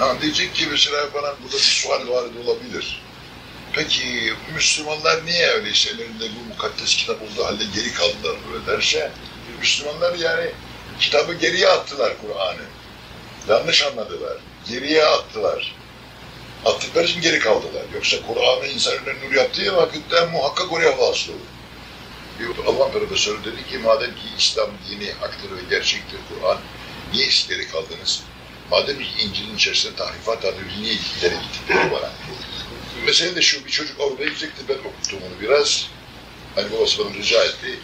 Ha, diyecek ki mesela bana burada bir sual var olabilir. Peki Müslümanlar niye öyleyse ellerinde bu mukaddes kitap olduğu halde geri kaldılar böyle derse Müslümanlar yani kitabı geriye attılar Kur'an'ı. Yanlış anladılar. Geriye attılar. Attıkları için geri kaldılar. Yoksa Kur'an'ı insan önüne nur yaptığı vakitte muhakkak oraya vasıl olur. Alman profesörü dedi ki madem ki İslam dini haktır ve gerçektir Kur'an niye geri kaldınız? Madem İncil'in içerisinde tahrifat var, niye ileri gittikleri bana? Mesele de şu, bir çocuk orada gidecekti, ben okuttum onu biraz. Hani babası bana rica etti.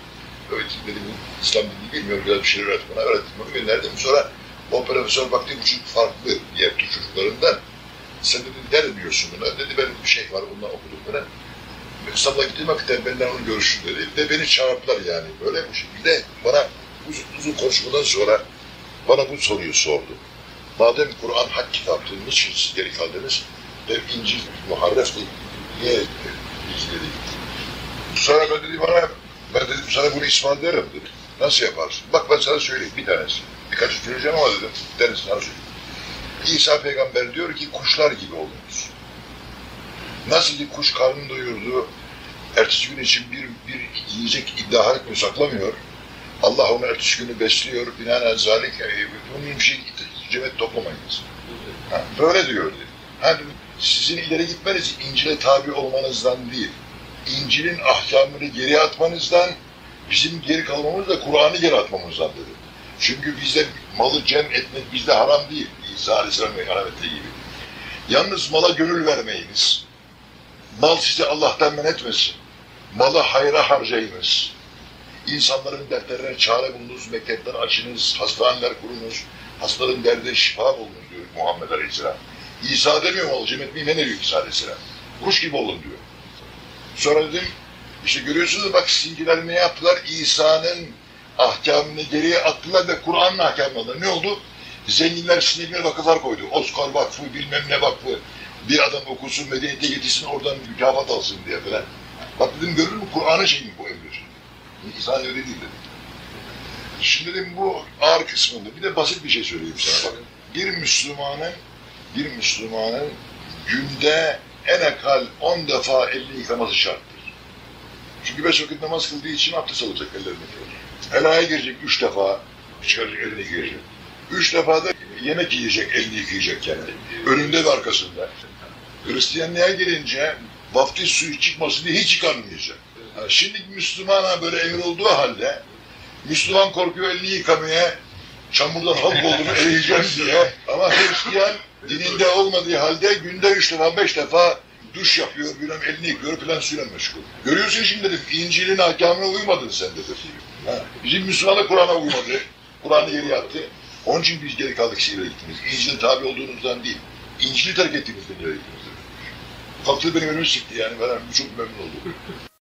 Evet dedim, İslam dini bilmiyorum, biraz bir şeyler öğret bana, öğrettim onu gönderdim. Sonra o profesör baktı bu çocuk farklı diğer Türk çocuklarından. Sen dedi, ne diyorsun buna? Dedi, benim bir şey var, ondan okudum bana. İstanbul'a gittiğim vakitte benden onu görüştü dedi. Ve beni çağırdılar yani. Böyle bir şekilde bana uzun, uzun konuşmadan sonra bana bu soruyu sordu. Madem Kur'an hak kitaptır, niçin siz geri kaldınız? Ve İncil muharref değil. Niye izledi? Sonra ben dedi bana, ben dedim sana bunu ispat ederim dedi. Nasıl yaparsın? Bak ben sana söyleyeyim bir tanesi. Birkaç söyleyeceğim ama dedim. Bir tanesi sana söyleyeyim. İsa peygamber diyor ki kuşlar gibi olunuz. Nasıl ki kuş karnını doyurdu, ertesi gün için bir, bir yiyecek iddia etmiyor, saklamıyor. Allah onu ertesi günü besliyor. Binaen zalik, e, bunun bir şey toplamayınız. Ha, böyle diyor. Ha, sizin ileri gitmeniz İncil'e tabi olmanızdan değil. İncil'in ahkamını geri atmanızdan, bizim geri kalmamız da Kur'an'ı geri atmamızdan dedi. Çünkü bizde malı cem etmek bizde haram değil. İsa Aleyhisselam ve gibi. Yalnız mala gönül vermeyiniz. Mal sizi Allah'tan men etmesin. Malı hayra harcayınız. İnsanların dertlerine çare bulunuz, mektepler açınız, hastaneler kurunuz, hastaların derdine şifa bulunuz diyor Muhammed Aleyhisselam. İsa demiyor mu cem etmeyi ne diyor İsa Aleyhisselam? Kuş gibi olun diyor. Sonra dedim, işte görüyorsunuz bak sinciler ne yaptılar? İsa'nın ahkamını geriye attılar ve Kur'an'ın ahkamını ne oldu? Zenginler sinirine vakıflar koydu. Oscar Vakfı, bilmem ne vakfı. Bir adam okusun, medeniyete getirsin, oradan mükafat alsın diye falan. Bak dedim görür mü Kur'an'ın şeyi mi bu emir? İnsan öyle değil dedim. Şimdi dedim bu ağır kısmında bir de basit bir şey söyleyeyim sana bakın. Bir Müslümanın bir Müslümanın günde en akal 10 defa elini yıkaması şarttır. Çünkü beş vakit namaz kıldığı için abdest alacak ellerini. Helaya girecek üç defa, çıkaracak elini yıkayacak. Üç defa da yemek yiyecek, elini yıkayacak kendi. Önünde ve arkasında. Hristiyanlığa gelince vaftiz suyu çıkmasın diye hiç yıkanmayacak. Yani şimdi Müslümana böyle emir olduğu halde Müslüman korkuyor elini yıkamaya, çamurdan halk olduğunu eleyeceğim diye. Ama Hristiyan dininde olmadığı halde günde üç defa, beş defa duş yapıyor, bilmem elini yıkıyor falan suyla meşgul. Görüyorsun şimdi dedim, İncil'in ahkamına uymadın sen dedim. Ha, bizim Müslümanlar Kur'an'a uymadı, Kur'an'ı geri attı. Onun için biz geri kaldık şiire gittiniz. İncil'e tabi olduğunuzdan değil, İncil'i terk ettiğinizden geri gittiniz. Kalktı benim önümü sıktı yani, ben çok memnun oldum.